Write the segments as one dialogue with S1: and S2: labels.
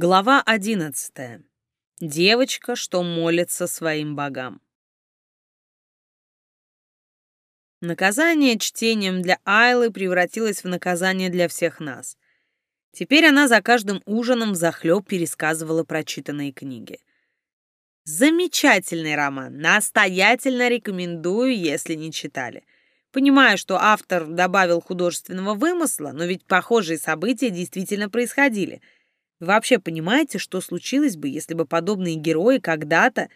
S1: Глава одиннадцатая. Девочка, что молится своим богам. Наказание чтением для Айлы превратилось в наказание для всех нас. Теперь она за каждым ужином взахлеб пересказывала прочитанные книги. Замечательный роман, настоятельно рекомендую, если не читали. Понимаю, что автор добавил художественного вымысла, но ведь похожие события действительно происходили — вы вообще понимаете, что случилось бы, если бы подобные герои когда-то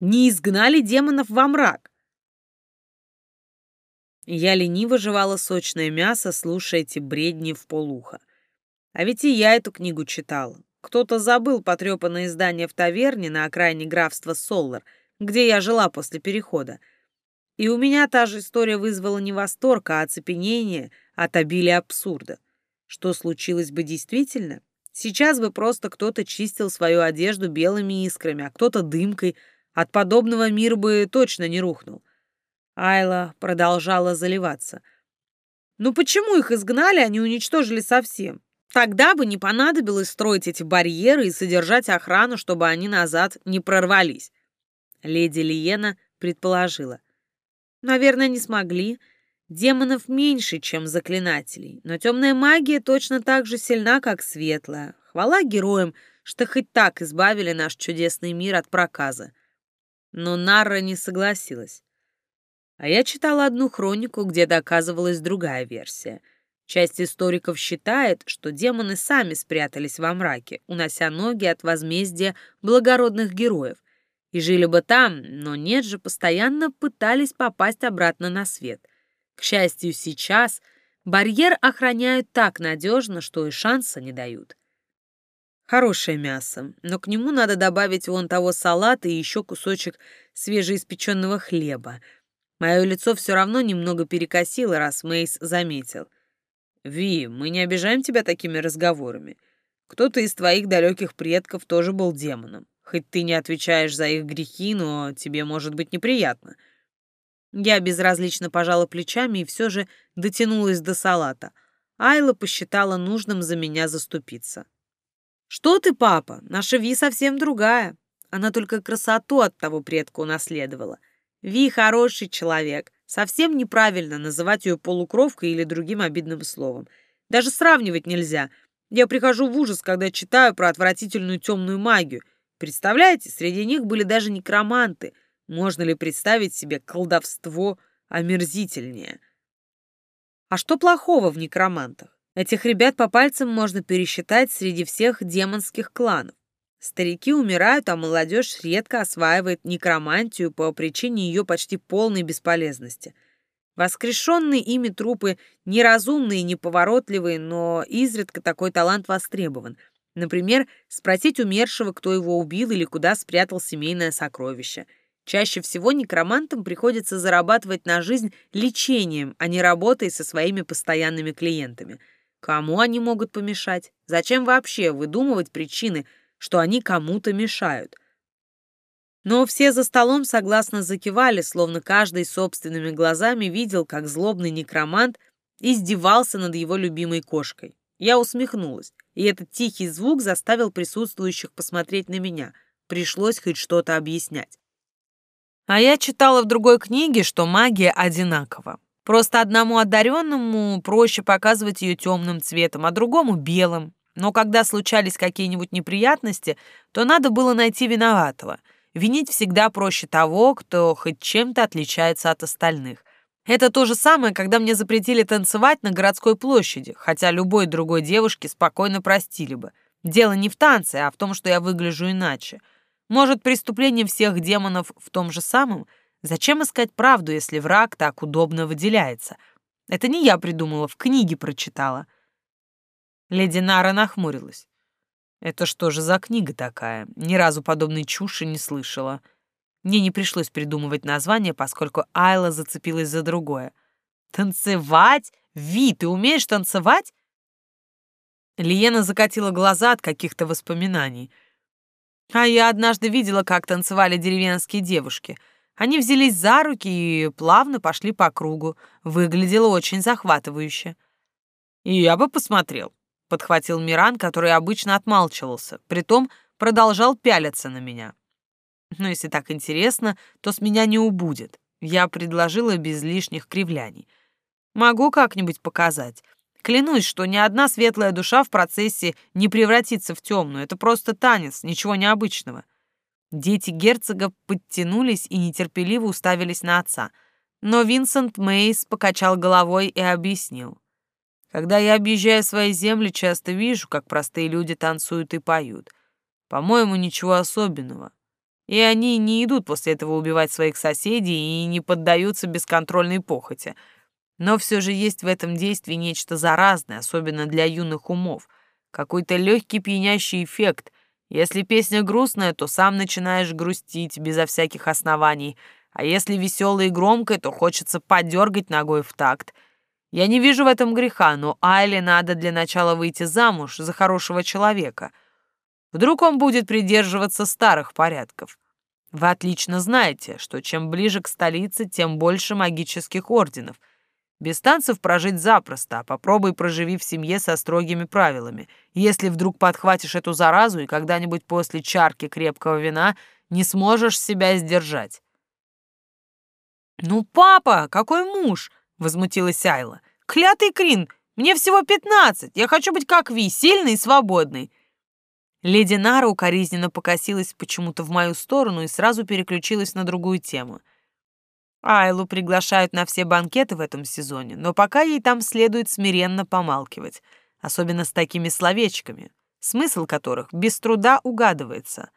S1: не изгнали демонов во мрак? Я лениво жевала сочное мясо, слушая эти бредни в полуха. А ведь и я эту книгу читала. Кто-то забыл потрепанное издание в таверне на окраине графства Соллар, где я жила после перехода. И у меня та же история вызвала не восторг, а оцепенение от обилия абсурда. Что случилось бы действительно, Сейчас бы просто кто-то чистил свою одежду белыми искрами, а кто-то дымкой. От подобного мир бы точно не рухнул. Айла продолжала заливаться. «Ну почему их изгнали, а не уничтожили совсем? Тогда бы не понадобилось строить эти барьеры и содержать охрану, чтобы они назад не прорвались». Леди Лиена предположила. «Наверное, не смогли. Демонов меньше, чем заклинателей, но темная магия точно так же сильна, как светлая. Хвала героям, что хоть так избавили наш чудесный мир от проказа. Но Нарра не согласилась. А я читала одну хронику, где доказывалась другая версия. Часть историков считает, что демоны сами спрятались во мраке, унося ноги от возмездия благородных героев, и жили бы там, но нет же, постоянно пытались попасть обратно на свет — к счастью, сейчас барьер охраняют так надежно, что и шанса не дают. Хорошее мясо, но к нему надо добавить вон того салата и еще кусочек свежеиспеченного хлеба. Мое лицо все равно немного перекосило, раз Мейс заметил. «Ви, мы не обижаем тебя такими разговорами. Кто-то из твоих далеких предков тоже был демоном. Хоть ты не отвечаешь за их грехи, но тебе может быть неприятно. Я безразлично пожала плечами и все же дотянулась до салата. Айла посчитала нужным за меня заступиться. «Что ты, папа? Наша Ви совсем другая. Она только красоту от того предка унаследовала. Ви хороший человек. Совсем неправильно называть ее полукровкой или другим обидным словом. Даже сравнивать нельзя. Я прихожу в ужас, когда читаю про отвратительную темную магию. Представляете, среди них были даже некроманты — можно ли представить себе колдовство омерзительнее? А что плохого в некромантах? Этих ребят по пальцам можно пересчитать среди всех демонских кланов. Старики умирают, а молодежь редко осваивает некромантию по причине ее почти полной бесполезности. Воскрешенные ими трупы неразумные и неповоротливые, но изредка такой талант востребован. Например, спросить умершего, кто его убил или куда спрятал семейное сокровище – Чаще всего некромантам приходится зарабатывать на жизнь лечением, а не работой со своими постоянными клиентами. Кому они могут помешать? Зачем вообще выдумывать причины, что они кому-то мешают? Но все за столом согласно закивали, словно каждый собственными глазами видел, как злобный некромант издевался над его любимой кошкой. Я усмехнулась, и этот тихий звук заставил присутствующих посмотреть на меня. Пришлось хоть что-то объяснять. А я читала в другой книге, что магия одинакова. Просто одному одаренному проще показывать ее темным цветом, а другому белым. Но когда случались какие-нибудь неприятности, то надо было найти виноватого. Винить всегда проще того, кто хоть чем-то отличается от остальных. Это то же самое, когда мне запретили танцевать на городской площади, хотя любой другой девушке спокойно простили бы. Дело не в танце, а в том, что я выгляжу иначе — может, преступление всех демонов в том же самом? Зачем искать правду, если враг так удобно выделяется? Это не я придумала, в книге прочитала. Леди Нара нахмурилась. Это что же за книга такая? Ни разу подобной чуши не слышала. Мне не пришлось придумывать название, поскольку Айла зацепилась за другое. «Танцевать? Ви, ты умеешь танцевать?» Лиена закатила глаза от каких-то воспоминаний — а я однажды видела, как танцевали деревенские девушки. Они взялись за руки и плавно пошли по кругу. Выглядело очень захватывающе. И я бы посмотрел. — подхватил Миран, который обычно отмалчивался, притом продолжал пялиться на меня. «Ну, если так интересно, то с меня не убудет». Я предложила без лишних кривляний. «Могу как-нибудь показать. Клянусь, что ни одна светлая душа в процессе не превратится в темную. Это просто танец, ничего необычного». Дети герцога подтянулись и нетерпеливо уставились на отца. Но Винсент Мейс покачал головой и объяснил. Когда я объезжаю свои земли, часто вижу, как простые люди танцуют и поют. По-моему, ничего особенного. И они не идут после этого убивать своих соседей и не поддаются бесконтрольной похоти. Но все же есть в этом действии нечто заразное, особенно для юных умов. Какой-то легкий пьянящий эффект. Если песня грустная, то сам начинаешь грустить безо всяких оснований. А если веселая и громкая, то хочется подергать ногой в такт — я не вижу в этом греха, но Айле надо для начала выйти замуж за хорошего человека. Вдруг он будет придерживаться старых порядков. Вы отлично знаете, что чем ближе к столице, тем больше магических орденов. Без танцев прожить запросто, а попробуй проживи в семье со строгими правилами. Если вдруг подхватишь эту заразу и когда-нибудь после чарки крепкого вина не сможешь себя сдержать. «Ну, папа, какой муж!» — возмутилась Айла. Клятый Крин, мне всего пятнадцать. Я хочу быть как Ви, сильный и свободный. Леди Нара укоризненно покосилась почему-то в мою сторону и сразу переключилась на другую тему. Айлу приглашают на все банкеты в этом сезоне, но пока ей там следует смиренно помалкивать, особенно с такими словечками, смысл которых без труда угадывается.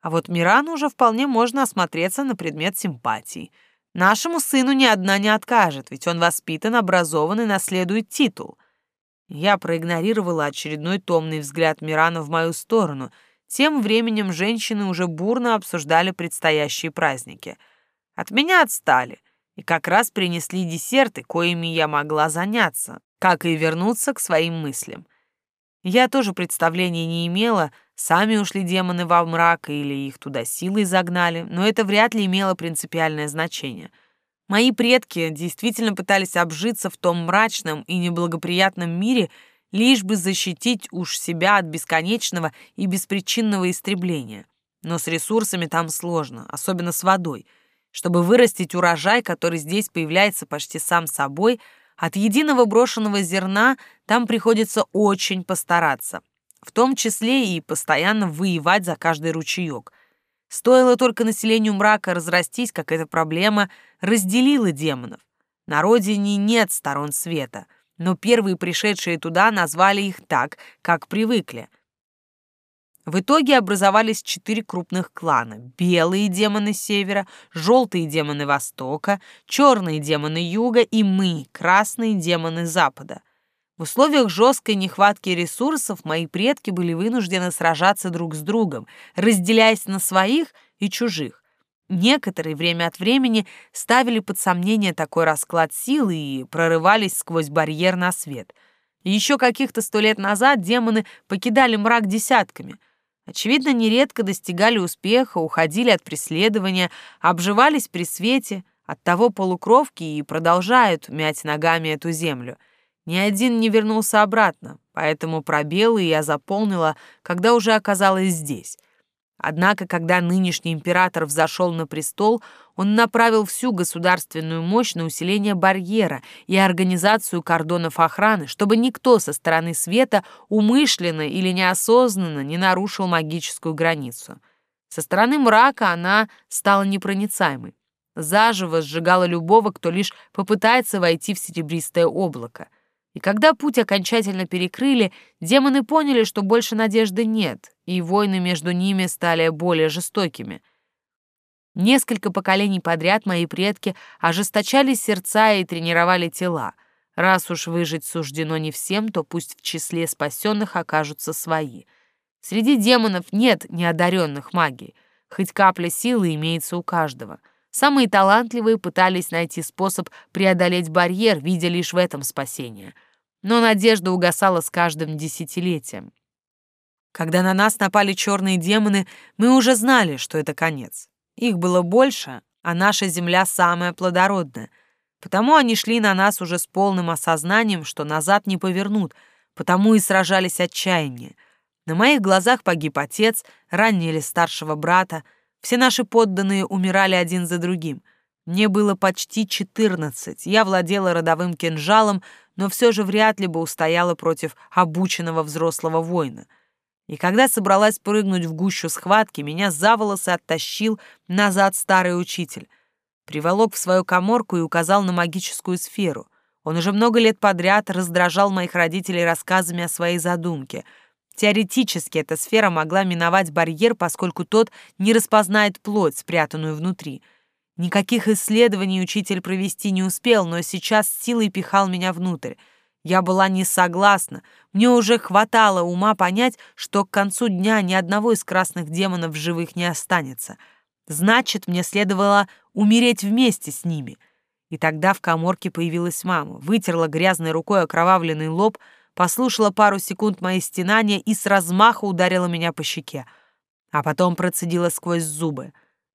S1: А вот Мирану уже вполне можно осмотреться на предмет симпатий — Нашему сыну ни одна не откажет, ведь он воспитан, образован и наследует титул. Я проигнорировала очередной томный взгляд Мирана в мою сторону. Тем временем женщины уже бурно обсуждали предстоящие праздники. От меня отстали и как раз принесли десерты, коими я могла заняться, как и вернуться к своим мыслям. Я тоже представления не имела, Сами ушли демоны во мрак или их туда силой загнали, но это вряд ли имело принципиальное значение. Мои предки действительно пытались обжиться в том мрачном и неблагоприятном мире, лишь бы защитить уж себя от бесконечного и беспричинного истребления. Но с ресурсами там сложно, особенно с водой. Чтобы вырастить урожай, который здесь появляется почти сам собой, от единого брошенного зерна там приходится очень постараться — в том числе и постоянно воевать за каждый ручеек. Стоило только населению мрака разрастись, как эта проблема разделила демонов. На родине нет сторон света, но первые пришедшие туда назвали их так, как привыкли. В итоге образовались четыре крупных клана. Белые демоны севера, желтые демоны востока, черные демоны юга и мы, красные демоны запада — в условиях жесткой нехватки ресурсов мои предки были вынуждены сражаться друг с другом, разделяясь на своих и чужих. Некоторые время от времени ставили под сомнение такой расклад сил и прорывались сквозь барьер на свет. Еще каких-то сто лет назад демоны покидали мрак десятками. Очевидно, нередко достигали успеха, уходили от преследования, обживались при свете, оттого полукровки и продолжают мять ногами эту землю — ни один не вернулся обратно, поэтому пробелы я заполнила, когда уже оказалась здесь. Однако, когда нынешний император взошел на престол, он направил всю государственную мощь на усиление барьера и организацию кордонов охраны, чтобы никто со стороны света умышленно или неосознанно не нарушил магическую границу. Со стороны мрака она стала непроницаемой. Заживо сжигала любого, кто лишь попытается войти в серебристое облако — и когда путь окончательно перекрыли, демоны поняли, что больше надежды нет, и войны между ними стали более жестокими. Несколько поколений подряд мои предки ожесточали сердца и тренировали тела. Раз уж выжить суждено не всем, то пусть в числе спасенных окажутся свои. Среди демонов нет неодаренных магий, хоть капля силы имеется у каждого — Самые талантливые пытались найти способ преодолеть барьер, видя лишь в этом спасение. Но надежда угасала с каждым десятилетием. Когда на нас напали черные демоны, мы уже знали, что это конец. Их было больше, а наша земля самая плодородная. Потому они шли на нас уже с полным осознанием, что назад не повернут, потому и сражались отчаяние. На моих глазах погиб отец, ранили старшего брата, все наши подданные умирали один за другим. Мне было почти четырнадцать, я владела родовым кинжалом, но все же вряд ли бы устояла против обученного взрослого воина. И когда собралась прыгнуть в гущу схватки, меня за волосы оттащил назад старый учитель. Приволок в свою коморку и указал на магическую сферу. Он уже много лет подряд раздражал моих родителей рассказами о своей задумке. Теоретически эта сфера могла миновать барьер, поскольку тот не распознает плоть, спрятанную внутри. Никаких исследований учитель провести не успел, но сейчас силой пихал меня внутрь. Я была не согласна. Мне уже хватало ума понять, что к концу дня ни одного из красных демонов живых не останется. Значит, мне следовало умереть вместе с ними — и тогда в коморке появилась мама, вытерла грязной рукой окровавленный лоб, послушала пару секунд мои стенания и с размаха ударила меня по щеке. А потом процедила сквозь зубы.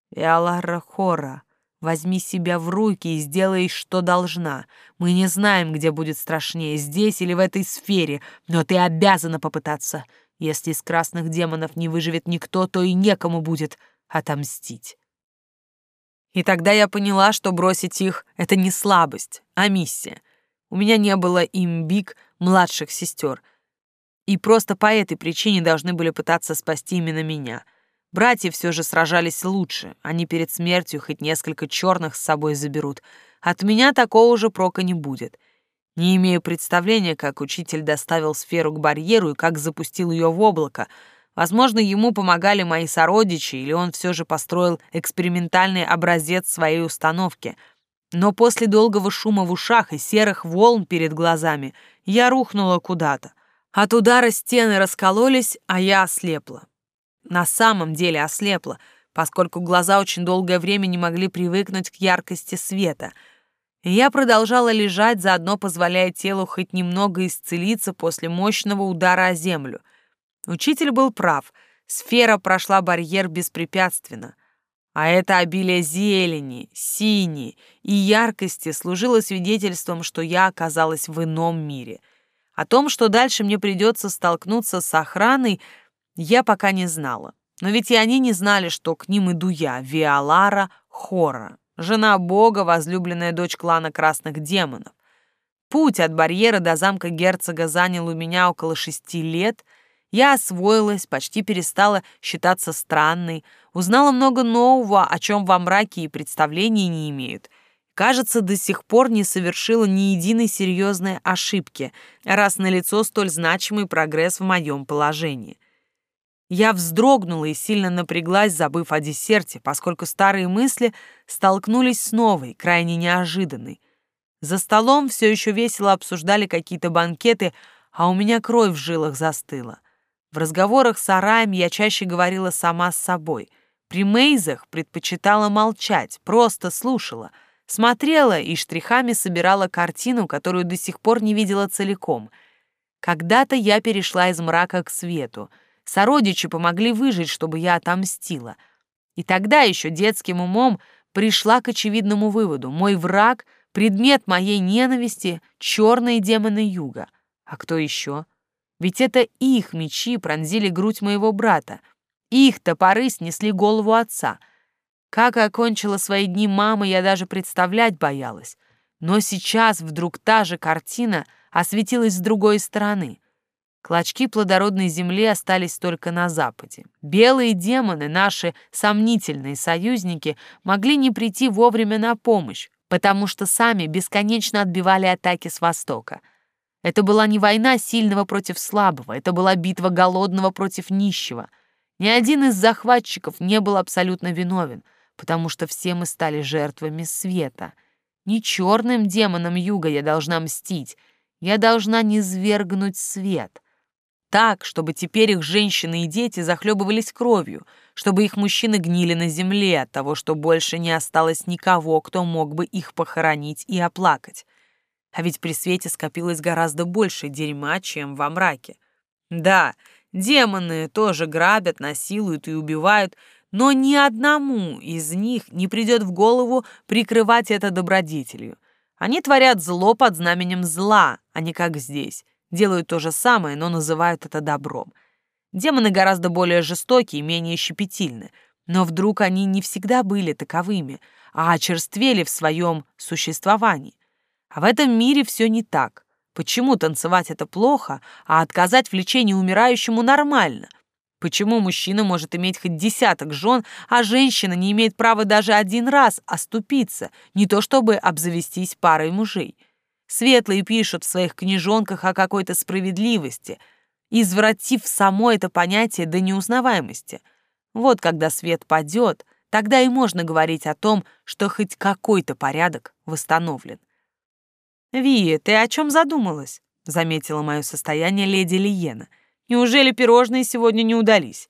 S1: «Иалара Хора, возьми себя в руки и сделай, что должна. Мы не знаем, где будет страшнее, здесь или в этой сфере, но ты обязана попытаться. Если из красных демонов не выживет никто, то и некому будет отомстить». И тогда я поняла, что бросить их — это не слабость, а миссия. У меня не было имбик младших сестер. И просто по этой причине должны были пытаться спасти именно меня. Братья все же сражались лучше. Они перед смертью хоть несколько черных с собой заберут. От меня такого же прока не будет. Не имею представления, как учитель доставил сферу к барьеру и как запустил ее в облако — Возможно, ему помогали мои сородичи, или он все же построил экспериментальный образец своей установки. Но после долгого шума в ушах и серых волн перед глазами я рухнула куда-то. От удара стены раскололись, а я ослепла. На самом деле ослепла, поскольку глаза очень долгое время не могли привыкнуть к яркости света. Я продолжала лежать, заодно позволяя телу хоть немного исцелиться после мощного удара о землю — Учитель был прав. Сфера прошла барьер беспрепятственно. А это обилие зелени, синей и яркости служило свидетельством, что я оказалась в ином мире. О том, что дальше мне придется столкнуться с охраной, я пока не знала. Но ведь и они не знали, что к ним иду я, Виолара Хора, жена бога, возлюбленная дочь клана красных демонов. Путь от барьера до замка герцога занял у меня около шести лет — я освоилась, почти перестала считаться странной, узнала много нового, о чем во мраке и представления не имеют. Кажется, до сих пор не совершила ни единой серьезной ошибки, раз налицо столь значимый прогресс в моем положении. Я вздрогнула и сильно напряглась, забыв о десерте, поскольку старые мысли столкнулись с новой, крайне неожиданной. За столом все еще весело обсуждали какие-то банкеты, а у меня кровь в жилах застыла. В разговорах с Араем я чаще говорила сама с собой. При Мейзах предпочитала молчать, просто слушала. Смотрела и штрихами собирала картину, которую до сих пор не видела целиком. Когда-то я перешла из мрака к свету. Сородичи помогли выжить, чтобы я отомстила. И тогда еще детским умом пришла к очевидному выводу. Мой враг — предмет моей ненависти — черные демоны юга. А кто еще? — ведь это их мечи пронзили грудь моего брата. Их топоры снесли голову отца. Как окончила свои дни мама, я даже представлять боялась. Но сейчас вдруг та же картина осветилась с другой стороны. Клочки плодородной земли остались только на западе. Белые демоны, наши сомнительные союзники, могли не прийти вовремя на помощь, потому что сами бесконечно отбивали атаки с востока — это была не война сильного против слабого, это была битва голодного против нищего. Ни один из захватчиков не был абсолютно виновен, потому что все мы стали жертвами света. Не черным демонам юга я должна мстить, я должна низвергнуть свет. Так, чтобы теперь их женщины и дети захлебывались кровью, чтобы их мужчины гнили на земле от того, что больше не осталось никого, кто мог бы их похоронить и оплакать. А ведь при свете скопилось гораздо больше дерьма, чем во мраке. Да, демоны тоже грабят, насилуют и убивают, но ни одному из них не придет в голову прикрывать это добродетелью. Они творят зло под знаменем зла, а не как здесь. Делают то же самое, но называют это добром. Демоны гораздо более жестокие и менее щепетильны, но вдруг они не всегда были таковыми, а очерствели в своем существовании. А в этом мире все не так. Почему танцевать это плохо, а отказать в лечении умирающему нормально? Почему мужчина может иметь хоть десяток жен, а женщина не имеет права даже один раз оступиться, не то чтобы обзавестись парой мужей? Светлые пишут в своих книжонках о какой-то справедливости, извратив само это понятие до неузнаваемости. Вот когда свет падет, тогда и можно говорить о том, что хоть какой-то порядок восстановлен. «Ви, ты о чем задумалась?» — заметила мое состояние леди Лиена — Неужели пирожные сегодня не удались?»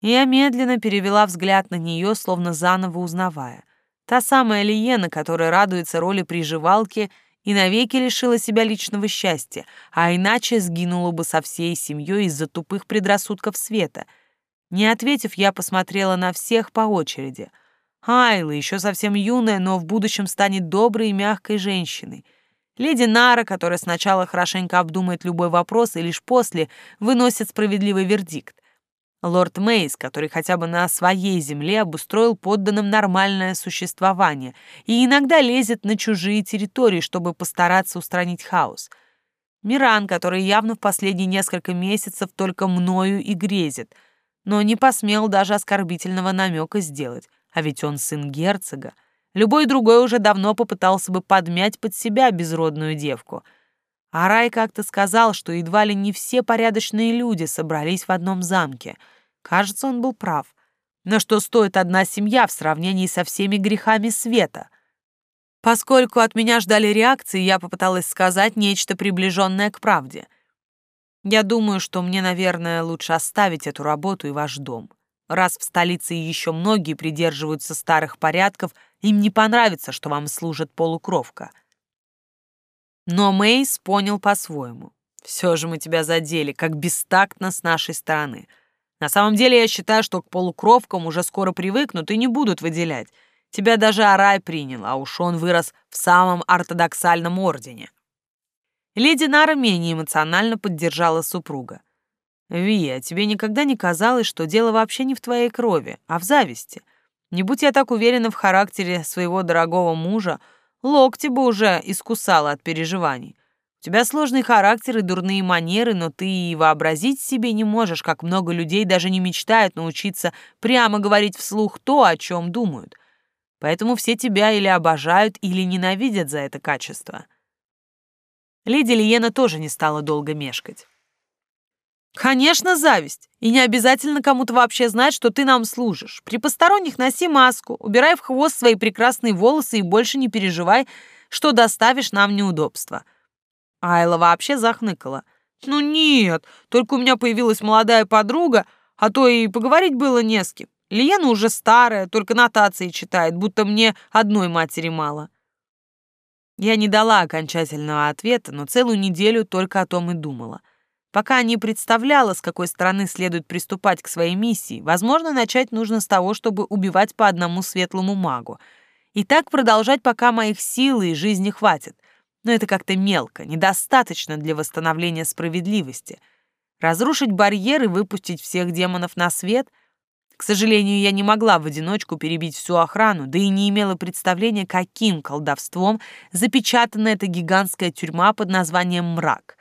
S1: Я медленно перевела взгляд на нее, словно заново узнавая. Та самая Лиена, которая радуется роли приживалки и навеки лишила себя личного счастья, а иначе сгинула бы со всей семьей из-за тупых предрассудков света. Не ответив, я посмотрела на всех по очереди. Айла, еще совсем юная, но в будущем станет доброй и мягкой женщиной. Леди Нара, которая сначала хорошенько обдумает любой вопрос и лишь после выносит справедливый вердикт. Лорд Мейс, который хотя бы на своей земле обустроил подданным нормальное существование и иногда лезет на чужие территории, чтобы постараться устранить хаос. Миран, который явно в последние несколько месяцев только мною и грезит, но не посмел даже оскорбительного намека сделать, а ведь он сын герцога. Любой другой уже давно попытался бы подмять под себя безродную девку. А Рай как-то сказал, что едва ли не все порядочные люди собрались в одном замке. Кажется, он был прав. Но что стоит одна семья в сравнении со всеми грехами света? Поскольку от меня ждали реакции, я попыталась сказать нечто приближенное к правде. Я думаю, что мне, наверное, лучше оставить эту работу и ваш дом. Раз в столице еще многие придерживаются старых порядков — им не понравится, что вам служит полукровка. Но Мейс понял по-своему. Все же мы тебя задели, как бестактно с нашей стороны. На самом деле я считаю, что к полукровкам уже скоро привыкнут и не будут выделять. Тебя даже Арай принял, а уж он вырос в самом ортодоксальном ордене. Леди Нара менее эмоционально поддержала супруга. «Вия, тебе никогда не казалось, что дело вообще не в твоей крови, а в зависти?» Не будь я так уверена в характере своего дорогого мужа, локти бы уже искусала от переживаний. У тебя сложный характер и дурные манеры, но ты и вообразить себе не можешь, как много людей даже не мечтают научиться прямо говорить вслух то, о чем думают. Поэтому все тебя или обожают, или ненавидят за это качество. Леди Лиена тоже не стала долго мешкать. Конечно, зависть. И не обязательно кому-то вообще знать, что ты нам служишь. При посторонних носи маску, убирай в хвост свои прекрасные волосы и больше не переживай, что доставишь нам неудобства. Айла вообще захныкала. Ну нет, только у меня появилась молодая подруга, а то и поговорить было не с кем. Лена уже старая, только нотации читает, будто мне одной матери мало. Я не дала окончательного ответа, но целую неделю только о том и думала — Пока не представляла, с какой стороны следует приступать к своей миссии, возможно, начать нужно с того, чтобы убивать по одному светлому магу. И так продолжать, пока моих сил и жизни хватит. Но это как-то мелко, недостаточно для восстановления справедливости. Разрушить барьеры, выпустить всех демонов на свет — к сожалению, я не могла в одиночку перебить всю охрану, да и не имела представления, каким колдовством запечатана эта гигантская тюрьма под названием «Мрак».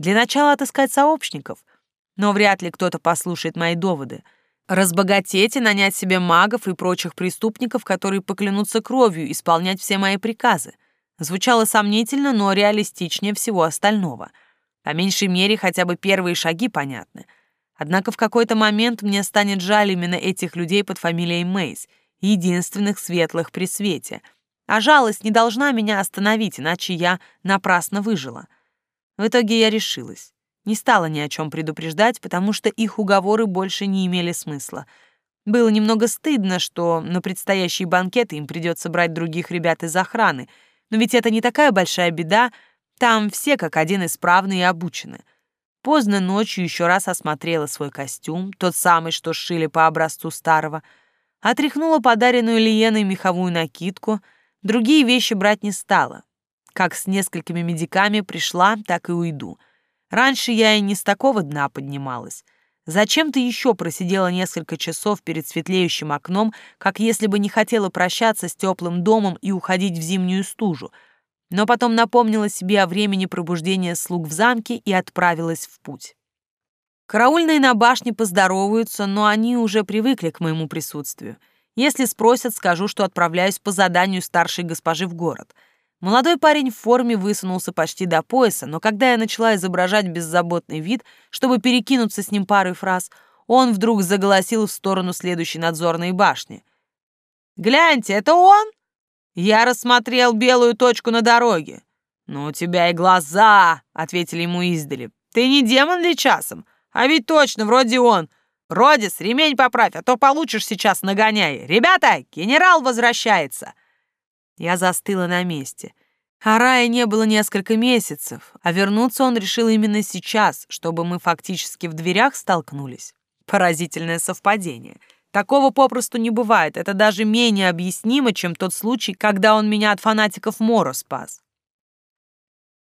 S1: Для начала отыскать сообщников. Но вряд ли кто-то послушает мои доводы. Разбогатеть и нанять себе магов и прочих преступников, которые поклянутся кровью исполнять все мои приказы. Звучало сомнительно, но реалистичнее всего остального. По меньшей мере, хотя бы первые шаги понятны. Однако в какой-то момент мне станет жаль именно этих людей под фамилией Мейс, единственных светлых при свете. А жалость не должна меня остановить, иначе я напрасно выжила. В итоге я решилась. Не стала ни о чем предупреждать, потому что их уговоры больше не имели смысла. Было немного стыдно, что на предстоящий банкет им придется брать других ребят из охраны, но ведь это не такая большая беда, там все как один исправны и обучены. Поздно ночью еще раз осмотрела свой костюм, тот самый, что сшили по образцу старого, отряхнула подаренную Лиеной меховую накидку, другие вещи брать не стала. Как с несколькими медиками пришла, так и уйду. Раньше я и не с такого дна поднималась. Зачем ты еще просидела несколько часов перед светлеющим окном, как если бы не хотела прощаться с теплым домом и уходить в зимнюю стужу, но потом напомнила себе о времени пробуждения слуг в замке и отправилась в путь. Караульные на башне поздороваются, но они уже привыкли к моему присутствию. Если спросят, скажу, что отправляюсь по заданию старшей госпожи в город. Молодой парень в форме высунулся почти до пояса, но когда я начала изображать беззаботный вид, чтобы перекинуться с ним парой фраз, он вдруг заголосил в сторону следующей надзорной башни. «Гляньте, это он?» Я рассмотрел белую точку на дороге. «Ну, у тебя и глаза!» — ответили ему издали. «Ты не демон ли часом? А ведь точно, вроде он. Родис, ремень поправь, а то получишь сейчас нагоняй. Ребята, генерал возвращается!» Я застыла на месте. А Рая не было несколько месяцев, а вернуться он решил именно сейчас, чтобы мы фактически в дверях столкнулись. Поразительное совпадение. Такого попросту не бывает, это даже менее объяснимо, чем тот случай, когда он меня от фанатиков Моро спас.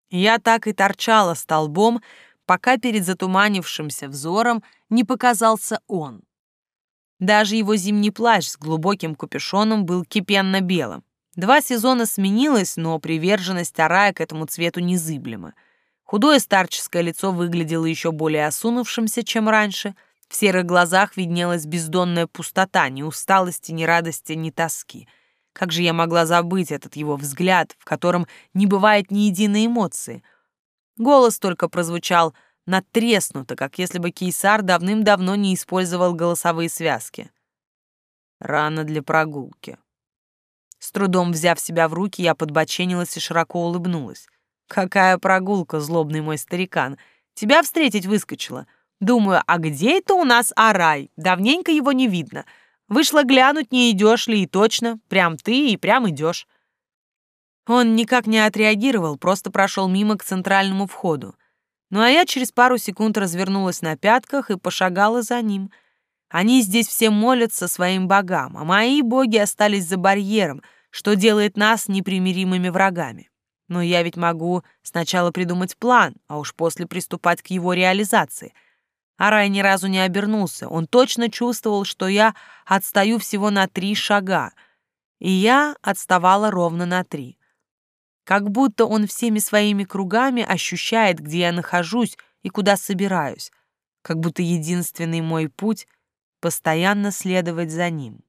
S1: Я так и торчала столбом, пока перед затуманившимся взором не показался он. Даже его зимний плащ с глубоким капюшоном был кипенно-белым. Два сезона сменилось, но приверженность Арая к этому цвету незыблема. Худое старческое лицо выглядело еще более осунувшимся, чем раньше. В серых глазах виднелась бездонная пустота, ни усталости, ни радости, ни тоски. Как же я могла забыть этот его взгляд, в котором не бывает ни единой эмоции — Голос только прозвучал натреснуто, как если бы Кейсар давным-давно не использовал голосовые связки. Рано для прогулки. С трудом взяв себя в руки, я подбоченилась и широко улыбнулась. «Какая прогулка, злобный мой старикан! Тебя встретить выскочила. Думаю, а где это у нас Арай? Давненько его не видно. Вышла глянуть, не идешь ли, и точно. Прям ты и прям идешь. Он никак не отреагировал, просто прошел мимо к центральному входу. Ну а я через пару секунд развернулась на пятках и пошагала за ним. Они здесь все молятся своим богам, а мои боги остались за барьером, что делает нас непримиримыми врагами. Но я ведь могу сначала придумать план, а уж после приступать к его реализации. Арай ни разу не обернулся. Он точно чувствовал, что я отстаю всего на три шага. И я отставала ровно на три как будто он всеми своими кругами ощущает, где я нахожусь и куда собираюсь, как будто единственный мой путь — постоянно следовать за ним.